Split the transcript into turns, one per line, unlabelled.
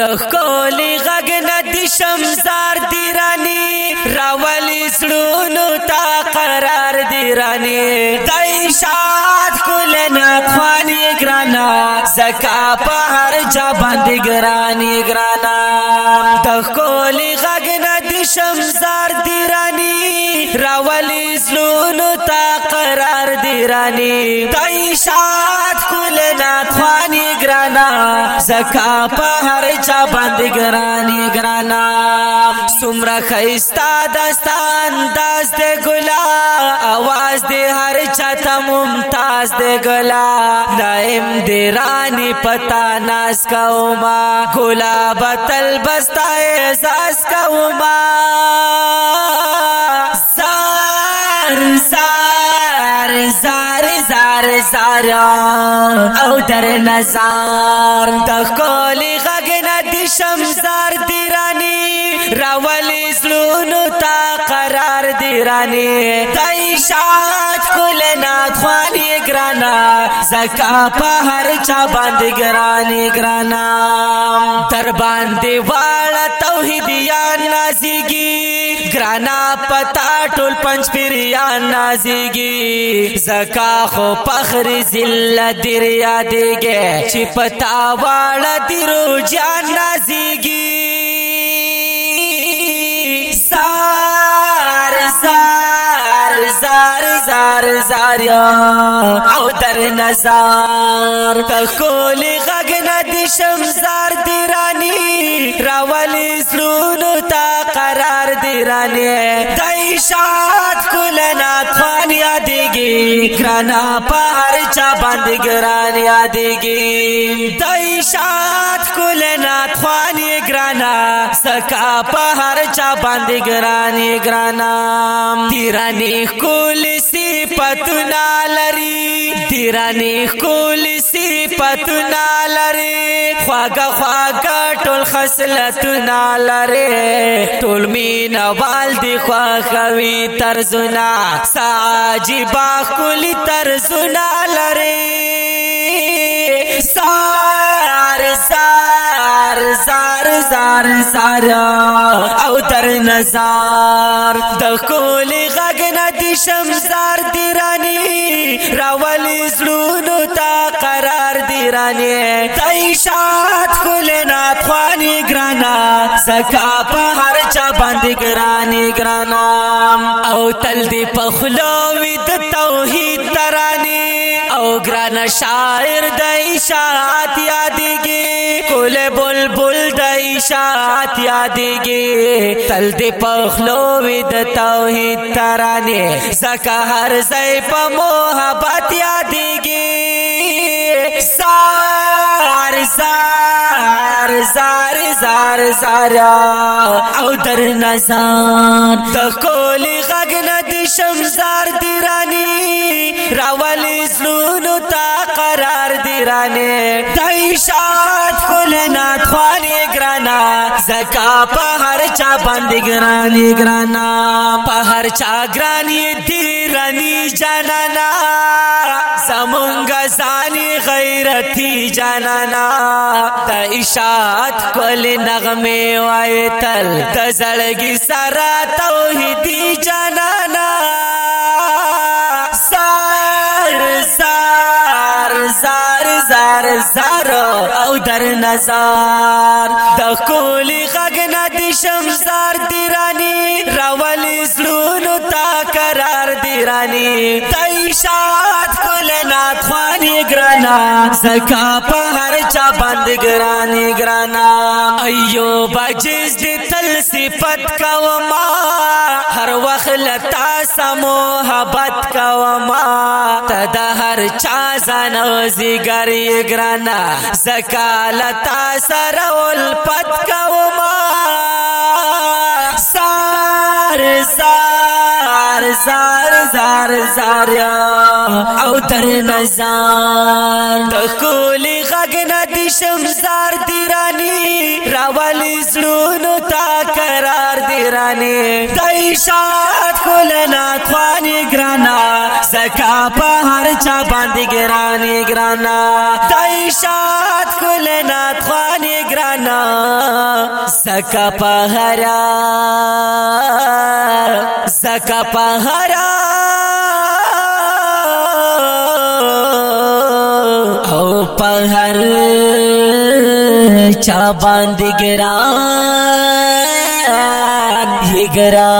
تخکولی غگ ندی شمزار دیرانی راولی سڑونو تا قرار دیرانی۔ دائی شاد کل نتخوانی گرانا، زکا پہر جا باندی گرانی گرانا۔ تخکولی غگ ندی شمزار دیرانی راولی سڑونو تا قرار دیرانی. دائی شاد کل نتخوانی گرانا. زکا پہر چا بند گرانی گرانا. سمرا خیستا دستان داس دے گلا. آواز دے ہر چا تا ممتاز دے گلا. نائم دے رانی پتا ناس کا اوما. گلا بتل بستا احساس کا اوما. زار زار زار زار او در نظار تخکولی غگنا دی شمزار دیرانی. راولی سلونو تا قرار دیرانی. تایشات کل نات خوانی گرانا زکا پا ہر چا باند گرانی گرانا تر باندی والا توحیدیان نازیگی گرانا پتا ٹول پنچ پیریان نازیگی، زکا خو پخری زل دریا دیگے چی پتا والا دیرو جان نازیگی۔ سار زار زار زار زار او در نظار تکولی غگ ندی شمزار دیرانی راولی سلونو تا قرار دیرانی دایشات کلنا خوان یادگی گرانا پار چا بند گران یادگی دایشات کلنا خوان گرانا سکا پہر چا بند گرانی گرانا۔ تیرانی کول سی پتنا لری تیرانی کول سی پتنا لری خواگا خواگا ټول خصلتنا لری ټول مین وال دی خواخوي ترزنا ساجي با کلی ترزنا لری سار سار سار سار سار. او در نظار، د کولی غږ ندی شمزار دیرانی راولی زړونو تا قرار دیرانی تایشات کول نات، خوانی گرانا۔ زکا په هر چا باندې ګرانی ګرانا او تل دی په خلوی د توحید ترانی۔ او ګرانا شاعر د اشاعت یادګي کول بلبل د اشاعت یادګي تل دی په خلوی د توحید ترانی۔ زکا هر ځای په محبت یادګي سار زار زار زار زار او در نظر د کولی غږ نه شمزار دیرانی راولی زلو قرار دیرانی دایشات کول گرانا، زکا په هر چا باندې گرانی گرانا په هر چا گرانی دیرانی جانانا زمونږ ځاني غیرتی جانانا د اشاعت کول نغمه وای تل د زړګي سره توحیدی جانانا۔ سار سار زار زار زار او در نظر. د کولی غږ نه د شمزار دیرانی راولی زلونو تا قرار دیرانی. تایشات کول نات خوانی گرانا زکا په هر چا باندې گرانی گرانا ایو بجز دی تل صفت کوما هر وخت لتا سمو محبت کوما تد هر چا زن زیګر گرانا زکالتا لتا سرول پت کوما سار سار زار زار زار او در نظر تکولی کولی غږ دی شمزار دیرانی راولی تا قرار دیرانی دایشات کول نه خوانی ګرانا زکا په هر چا باندې ګرانی ګرانا دایشات کول نه خوانی ګرانا گرانا سکا پہرا سکا پہرا او پہر چا باندھ گرا یہ گرا۔